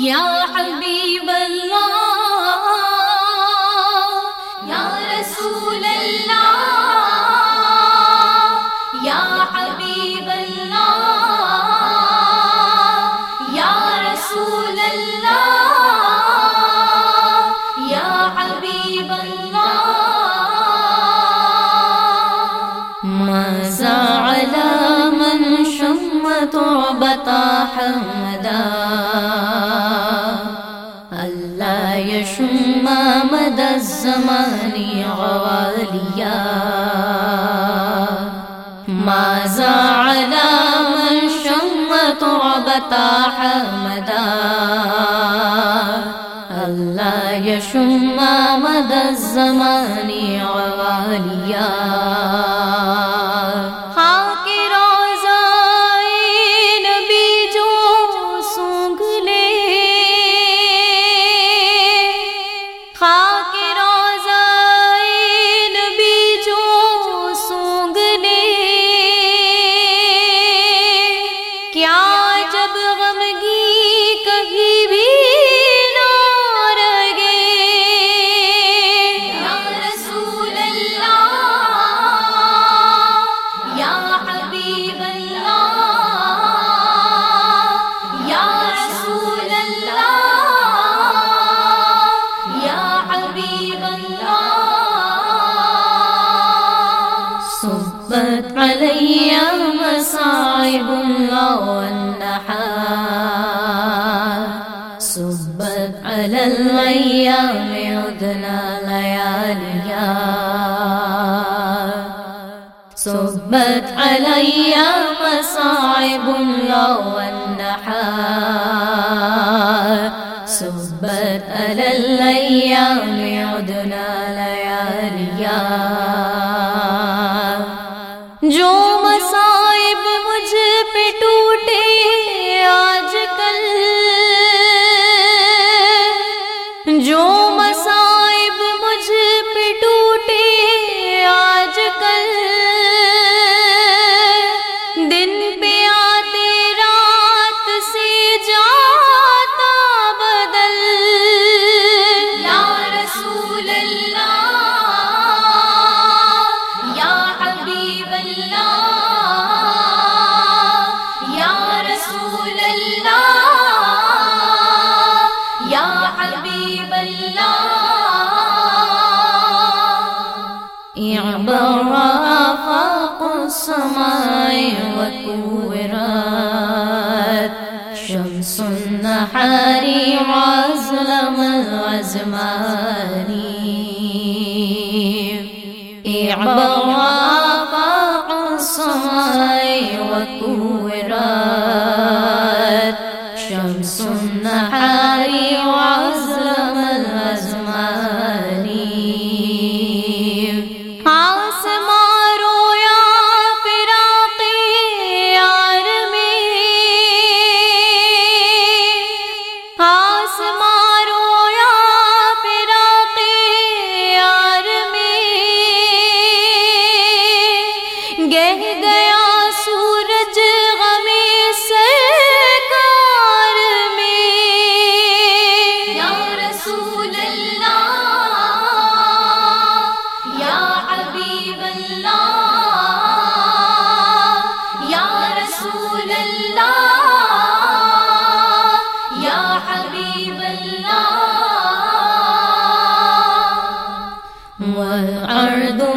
یا حبیب اللہ یا رسول اللہ یا حبیب اللہ یا رسول اللہ یا حبیب اللہ ماذا على من شم تعبة حمدا زمانی غوالیا. غواليا ماذا على من شم تعبة حمدا. اللہ یشم مد الزمان صبت علي مصائب الله والنحار صبت على الأيام عدنا لياليا صبت علي مصائب الله والنحار صبت على الأيام عدنا لياليا اعبر آفاق السماء وكورت شمس النحار وازلم الأزمان. اعبر آفاق السماء آسمان اللہ یا رسول اللہ یا حبیب اللہ.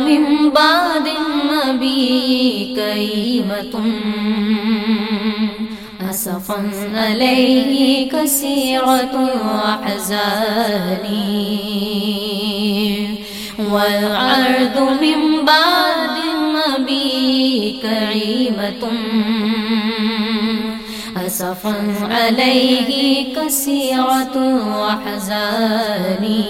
من بعد أسفا عليه كثيرة أحزان والعرض من بعد النبي كريمة. أسفا عليه كثيرة وحزاني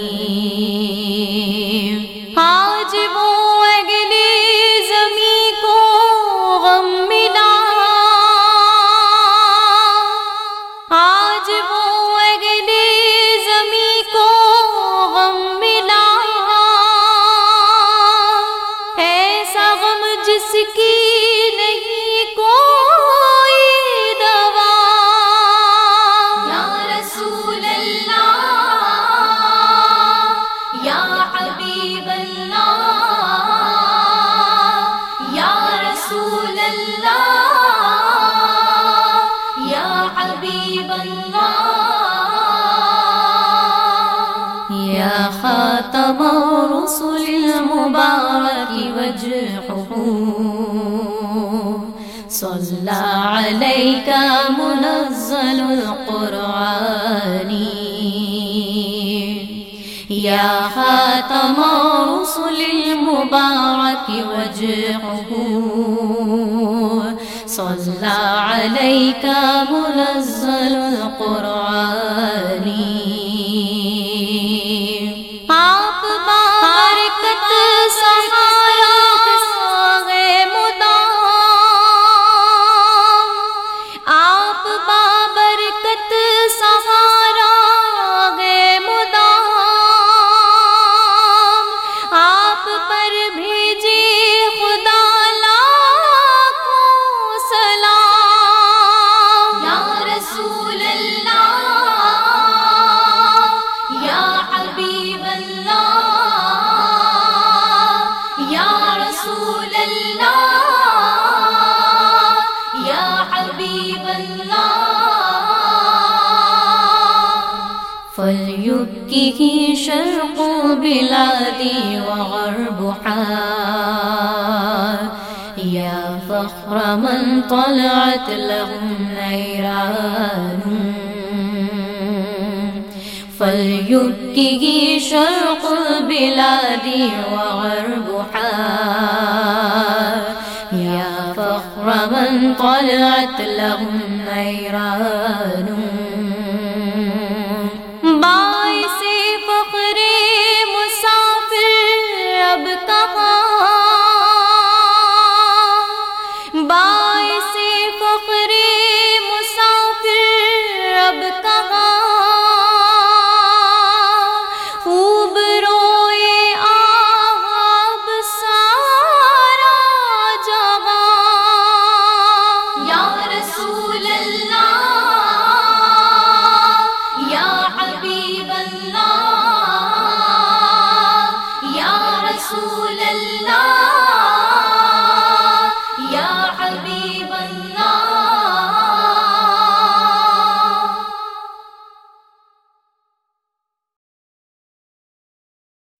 اس کی نہیں کوئی دوا۔ یا رسول اللہ یا حبیب اللہ یا رسول اللہ یا حبیب اللہ۔ یا خاتم رسول اللہ وجهه. صلى عليك منزل القرآن. يا خاتم رسل المبارك وجهه. صلى عليك منزل فليبكه شرق بلادي وغربها يا فخر من طلعت لهم نيران فليبكه شرق البلاد وغربها يا فخر من طلعت لهم نيران